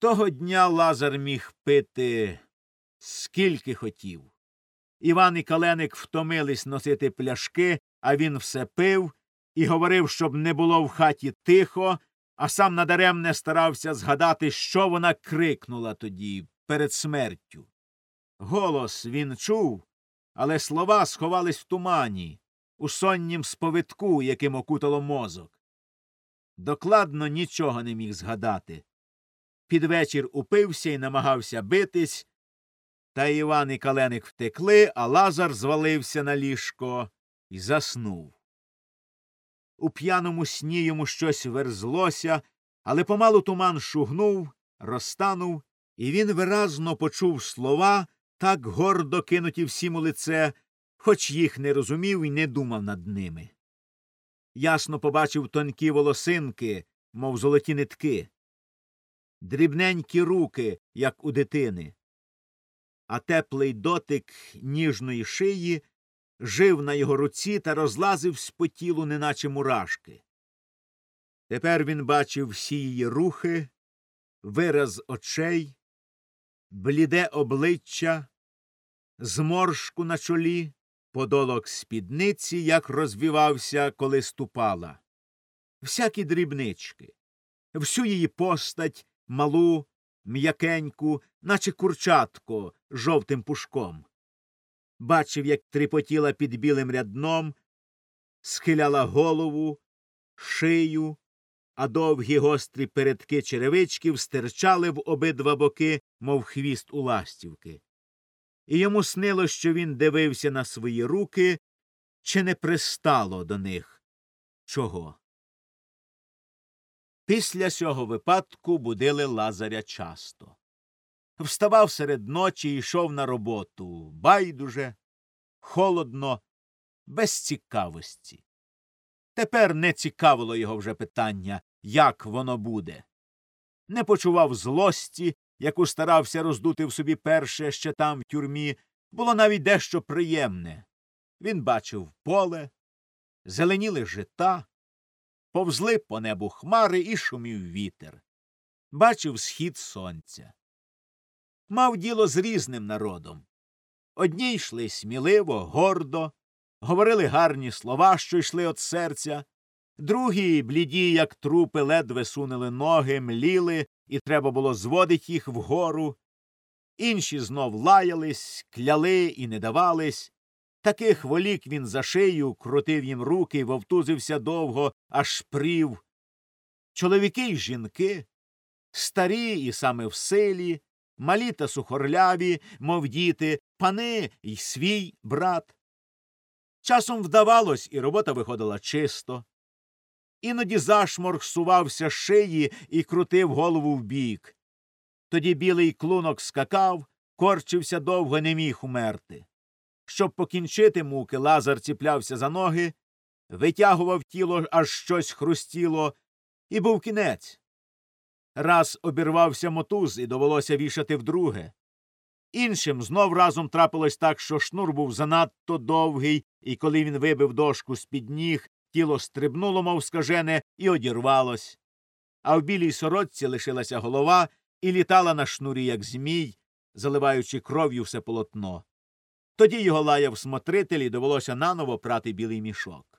Того дня Лазар міг пити скільки хотів. Іван і Каленик втомились носити пляшки, а він все пив і говорив, щоб не було в хаті тихо, а сам надаремне старався згадати, що вона крикнула тоді перед смертю. Голос він чув, але слова сховались в тумані, у соннім сповитку, яким окутало мозок. Докладно нічого не міг згадати. Під вечір упився і намагався битись, та Іван і Каленик втекли, а Лазар звалився на ліжко і заснув. У п'яному сні йому щось верзлося, але помалу туман шугнув, розтанув, і він виразно почув слова, так гордо кинуті всім у лице, хоч їх не розумів і не думав над ними. Ясно побачив тонкі волосинки, мов золоті нитки, дрібненькі руки, як у дитини, а теплий дотик ніжної шиї жив на його руці та розлазився по тілу, неначе мурашки. Тепер він бачив всі її рухи, вираз очей, бліде обличчя, зморшку на чолі, подолок спідниці, як розвівався, коли ступала, всякі дрібнички, всю її постать, малу, м'якеньку, наче курчатко жовтим пушком. Бачив, як тріпотіла під білим рядном, схиляла голову, шию, а довгі гострі передки черевичків стирчали в обидва боки, мов хвіст у ластівки. І йому снило, що він дивився на свої руки, чи не пристало до них чого. Після цього випадку будили Лазаря часто. Вставав серед ночі і йшов на роботу байдуже, холодно, без цікавості. Тепер не цікавило його вже питання, як воно буде. Не почував злості, яку старався роздути в собі перше ще там в тюрмі, було навіть дещо приємне. Він бачив поле, зеленіли жита, повзли по небу хмари і шумів вітер. Бачив схід сонця. Мав діло з різним народом. Одні йшли сміливо, гордо, говорили гарні слова, що йшли від серця, другі, бліді, як трупи, ледве сунули ноги, мліли, і треба було зводить їх вгору. Інші знов лаялись, кляли і не давались. Таких волік він за шию, крутив їм руки, вовтузився довго, аж прів. Чоловіки й жінки, старі і саме в силі, малі та сухорляві, мов діти, пани й свій брат. Часом вдавалось, і робота виходила чисто. Іноді зашморг сувався з шиї і крутив голову вбік. Тоді білий клунок скакав, корчився довго, не міг умерти. Щоб покінчити муки, лазар ціплявся за ноги, витягував тіло, аж щось хрустіло, і був кінець. Раз обірвався мотуз і довелося вішати вдруге. Іншим знов разом трапилось так, що шнур був занадто довгий, і коли він вибив дошку з під ніг, тіло стрибнуло, мов скажене, і одірвалось. А в білій сорочці лишилася голова і літала на шнурі, як змій, заливаючи кров'ю все полотно. Тоді його лаяв смотритель і довелося наново прати білий мішок.